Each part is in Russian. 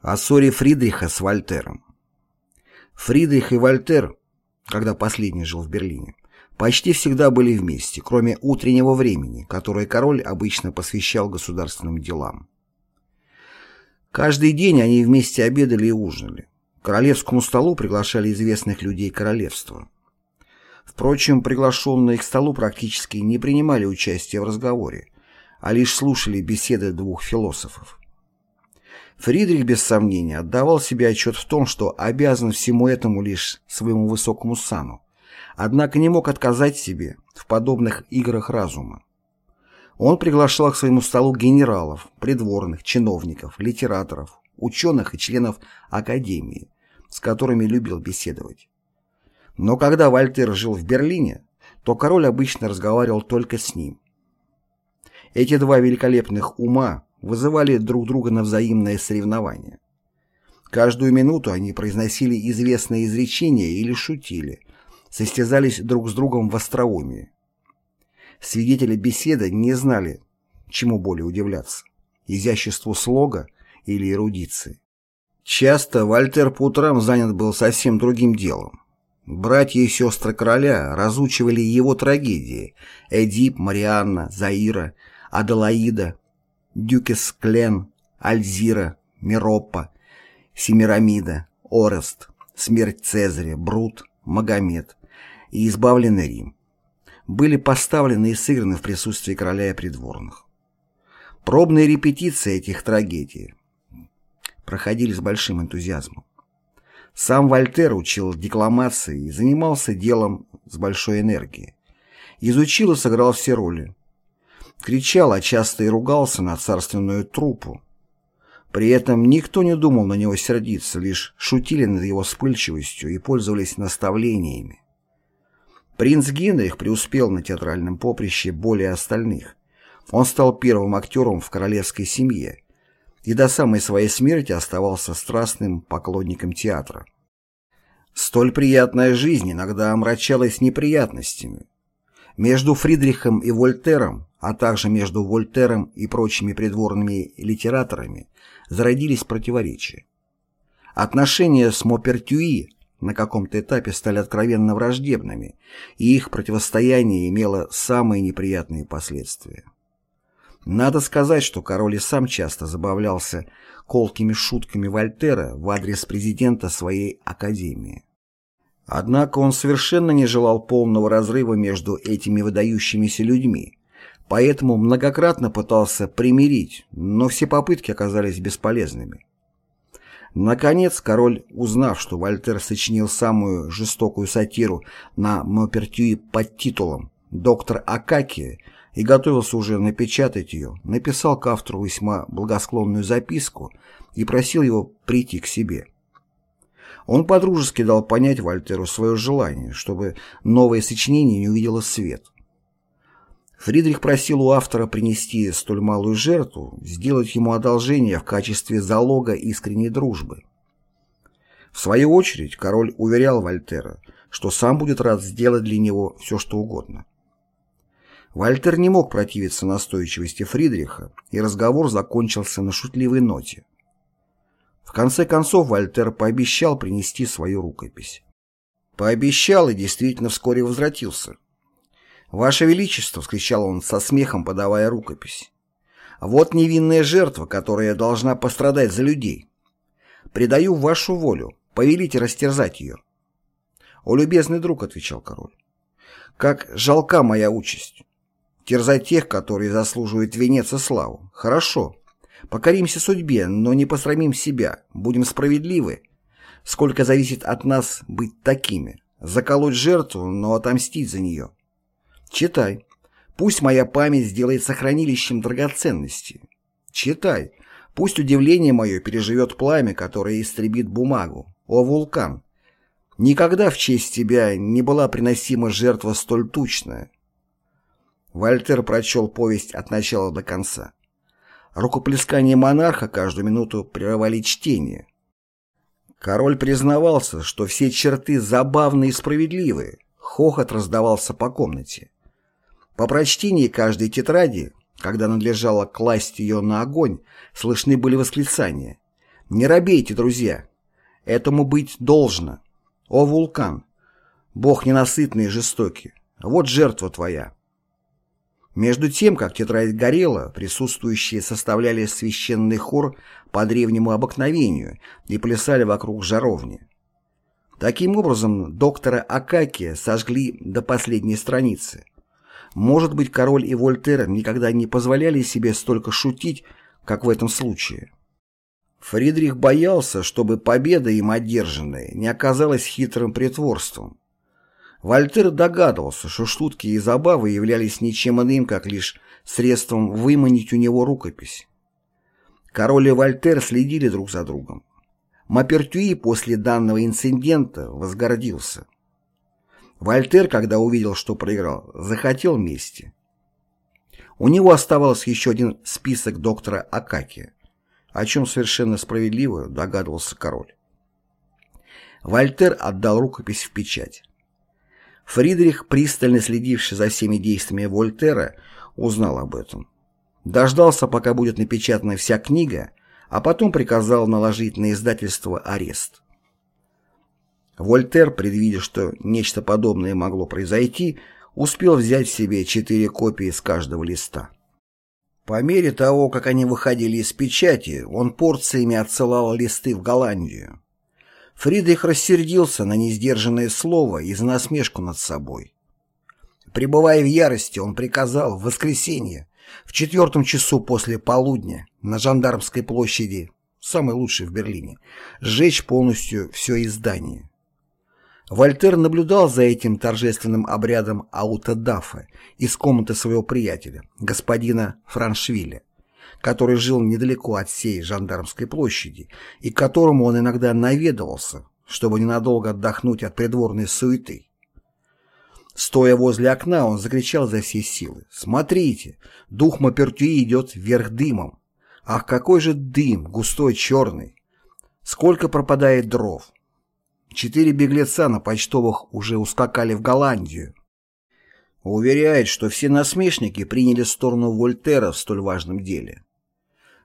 О ссоре Фридриха с Вольтером. Фридрих и Вольтер, когда последний жил в Берлине, почти всегда были вместе, кроме утреннего времени, которое король обычно посвящал государственным делам. Каждый день они вместе обедали и ужинали. К королевскому столу приглашали известных людей королевства. Впрочем, приглашенные к столу практически не принимали участия в разговоре, а лишь слушали беседы двух философов. Фридрих, без сомнения, отдавал себе отчет в том, что обязан всему этому лишь своему высокому сану, однако не мог отказать себе в подобных играх разума. Он приглашал к своему столу генералов, придворных, чиновников, литераторов, ученых и членов академии, с которыми любил беседовать. Но когда Вольтер жил в Берлине, то король обычно разговаривал только с ним. Эти два великолепных ума вызывали друг друга на взаимное соревнование. Каждую минуту они произносили известные изречения или шутили, состязались друг с другом в остроумии. Свидетели беседы не знали, чему более удивляться – изяществу слога или эрудиции. Часто Вольтер по утрам занят был совсем другим делом. Братья и сестры короля разучивали его трагедии – Эдип, Марианна, Заира, Аделаида, Дюкес Клен, Альзира, Мироппа, Семирамида, Орест, Смерть Цезаря, Брут, Магомед и Избавленный Рим были поставлены и сыграны в присутствии короля и придворных. Пробные репетиции этих трагедий проходили с большим энтузиазмом. Сам Вольтер учил декламации и занимался делом с большой энергией. Изучил и сыграл все роли, кричал, а часто и ругался на царственную труппу. При этом никто не думал на него сердиться, лишь шутили над его вспыльчивостью и пользовались наставлениями. Принц Генрих преуспел на театральном поприще более остальных. Он стал первым актером в королевской семье и до самой своей смерти оставался страстным поклонником театра. Столь приятная жизнь иногда омрачалась неприятностями. Между Фридрихом и Вольтером а также между Вольтером и прочими придворными литераторами зародились противоречия. Отношения с Мопертюи на каком-то этапе стали откровенно враждебными, и их противостояние имело самые неприятные последствия. Надо сказать, что король и сам часто забавлялся колкими шутками Вольтера в адрес президента своей академии. Однако он совершенно не желал полного разрыва между этими выдающимися людьми, поэтому многократно пытался примирить, но все попытки оказались бесполезными. Наконец, король, узнав, что Вольтер сочинил самую жестокую сатиру на Мопертюи под титулом «Доктор Акаки» и готовился уже напечатать ее, написал к автору весьма благосклонную записку и просил его прийти к себе. Он подружески дал понять Вольтеру свое желание, чтобы новое сочинение не увидело свет – Фридрих просил у автора принести столь малую жертву, сделать ему одолжение в качестве залога искренней дружбы. В свою очередь король уверял Вольтера, что сам будет рад сделать для него все, что угодно. Вольтер не мог противиться настойчивости Фридриха, и разговор закончился на шутливой ноте. В конце концов Вольтер пообещал принести свою рукопись. Пообещал и действительно вскоре возвратился. «Ваше Величество!» — вскричал он со смехом, подавая рукопись. «Вот невинная жертва, которая должна пострадать за людей. Предаю вашу волю, повелите растерзать ее». «О, любезный друг!» — отвечал король. «Как жалка моя участь! Терзать тех, которые заслуживают венец и славу. Хорошо. Покоримся судьбе, но не посрамим себя. Будем справедливы. Сколько зависит от нас быть такими. Заколоть жертву, но отомстить за нее. Читай. Пусть моя память сделается хранилищем драгоценностей. Читай. Пусть удивление мое переживет пламя, которое истребит бумагу. О, вулкан! Никогда в честь тебя не была приносима жертва столь тучная. Вольтер прочел повесть от начала до конца. Рукоплескание монарха каждую минуту прерывали чтение. Король признавался, что все черты забавны и справедливы. Хохот раздавался по комнате. По прочтении каждой тетради, когда надлежало класть ее на огонь, слышны были восклицания. Не робейте, друзья. Этому быть должно. О, вулкан! Бог ненасытный и жестокий. Вот жертва твоя. Между тем, как тетрадь горела, присутствующие составляли священный хор по древнему обыкновению и плясали вокруг жаровни. Таким образом, доктора Акакия сожгли до последней страницы. Может быть, король и Вольтер никогда не позволяли себе столько шутить, как в этом случае. Фридрих боялся, чтобы победа им одержанная не оказалась хитрым притворством. Вольтер догадывался, что шутки и забавы являлись ничем иным, как лишь средством выманить у него рукопись. Король и Вольтер следили друг за другом. Мапертюи после данного инцидента возгордился. Вольтер, когда увидел, что проиграл, захотел мести. У него оставался еще один список доктора Акаки, о чем совершенно справедливо догадывался король. Вольтер отдал рукопись в печать. Фридрих, пристально следивший за всеми действиями Вольтера, узнал об этом. Дождался, пока будет напечатана вся книга, а потом приказал наложить на издательство арест. Вольтер, предвидя, что нечто подобное могло произойти, успел взять себе четыре копии с каждого листа. По мере того, как они выходили из печати, он порциями отсылал листы в Голландию. Фридрих рассердился на несдержанное слово и за насмешку над собой. Пребывая в ярости, он приказал в воскресенье, в четвертом часу после полудня, на Жандармской площади, самой лучшей в Берлине, сжечь полностью все издание. Вольтер наблюдал за этим торжественным обрядом аутодафа из комнаты своего приятеля, господина Франшвиля который жил недалеко от всей Жандармской площади и к которому он иногда наведывался, чтобы ненадолго отдохнуть от придворной суеты. Стоя возле окна, он закричал за все силы. «Смотрите, дух Мапертюи идет вверх дымом. Ах, какой же дым, густой, черный! Сколько пропадает дров! Четыре беглеца на почтовых уже ускакали в Голландию. Уверяет, что все насмешники приняли сторону Вольтера в столь важном деле.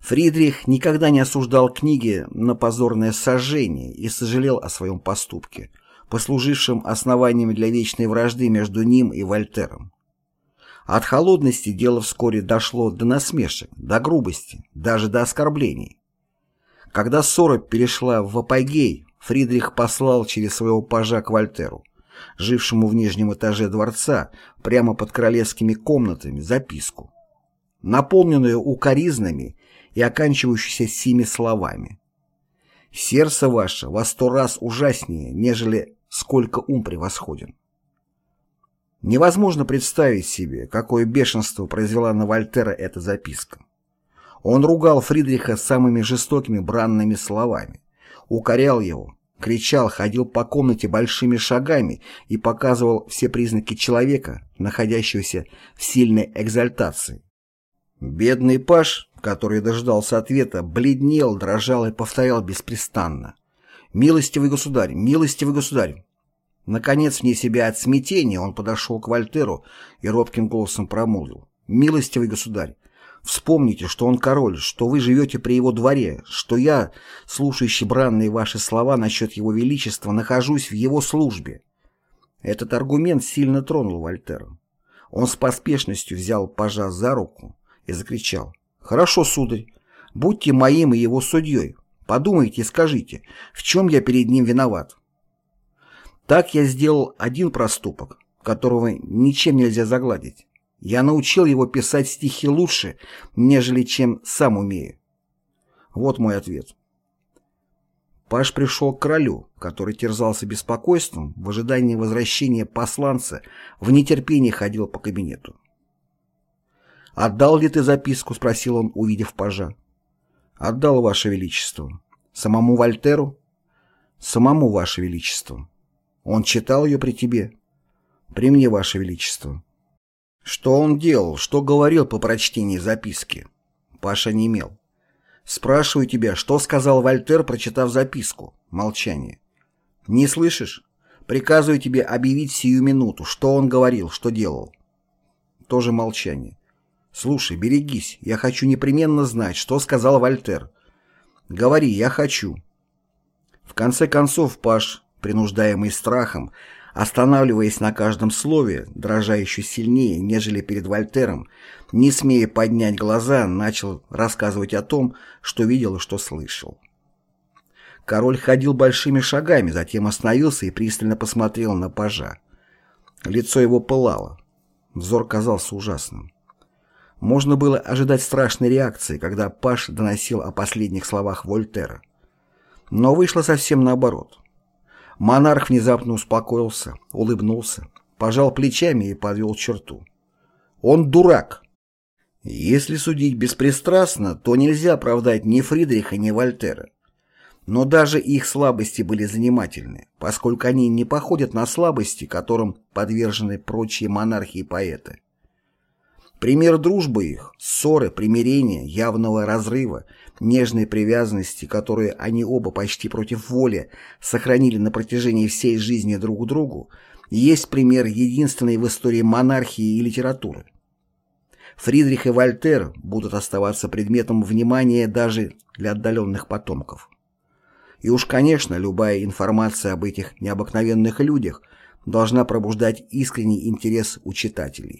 Фридрих никогда не осуждал книги на позорное сожжение и сожалел о своем поступке, послужившем основанием для вечной вражды между ним и Вольтером. От холодности дело вскоре дошло до насмешек, до грубости, даже до оскорблений. Когда ссора перешла в апогей, Фридрих послал через своего пажа к Вольтеру, жившему в нижнем этаже дворца, прямо под королевскими комнатами, записку, наполненную укоризнами и оканчивающийся сими словами. «Сердце ваше во сто раз ужаснее, нежели сколько ум превосходен». Невозможно представить себе, какое бешенство произвела на Вольтера эта записка. Он ругал Фридриха самыми жестокими бранными словами, укорял его, кричал, ходил по комнате большими шагами и показывал все признаки человека, находящегося в сильной экзальтации. Бедный Паш который дождался ответа, бледнел, дрожал и повторял беспрестанно. «Милостивый государь! Милостивый государь!» Наконец, вне себя от смятения, он подошел к Вольтеру и робким голосом промолвил. «Милостивый государь! Вспомните, что он король, что вы живете при его дворе, что я, слушающий бранные ваши слова насчет его величества, нахожусь в его службе». Этот аргумент сильно тронул Вольтера. Он с поспешностью взял пажа за руку и закричал. Хорошо, сударь. Будьте моим и его судьей. Подумайте и скажите, в чем я перед ним виноват. Так я сделал один проступок, которого ничем нельзя загладить. Я научил его писать стихи лучше, нежели чем сам умею. Вот мой ответ. Паш пришел к королю, который терзался беспокойством, в ожидании возвращения посланца, в нетерпении ходил по кабинету. «Отдал ли ты записку?» — спросил он, увидев пажа. «Отдал, Ваше Величество». «Самому Вольтеру?» «Самому, Ваше Величество». «Он читал ее при тебе?» «При мне, Ваше Величество». «Что он делал? Что говорил по прочтении записки?» Паша не имел. «Спрашиваю тебя, что сказал Вольтер, прочитав записку?» Молчание. «Не слышишь? Приказываю тебе объявить сию минуту, что он говорил, что делал». Тоже молчание. «Слушай, берегись, я хочу непременно знать, что сказал Вольтер». Говори, я хочу. В конце концов Паш, принуждаемый страхом, останавливаясь на каждом слове, дрожа еще сильнее, нежели перед Вольтером, не смея поднять глаза, начал рассказывать о том, что видел и что слышал. Король ходил большими шагами, затем остановился и пристально посмотрел на пажа. Лицо его пылало. Взор казался ужасным. Можно было ожидать страшной реакции, когда Паш доносил о последних словах Вольтера. Но вышло совсем наоборот. Монарх внезапно успокоился, улыбнулся, пожал плечами и подвел черту. Он дурак. Если судить беспристрастно, то нельзя оправдать ни Фридриха, ни Вольтера. Но даже их слабости были занимательны, поскольку они не походят на слабости, которым подвержены прочие монархи и поэты. Пример дружбы их, ссоры, примирения, явного разрыва, нежной привязанности, которую они оба почти против воли сохранили на протяжении всей жизни друг к другу, есть пример единственной в истории монархии и литературы. Фридрих и Вольтер будут оставаться предметом внимания даже для отдаленных потомков. И уж, конечно, любая информация об этих необыкновенных людях должна пробуждать искренний интерес у читателей.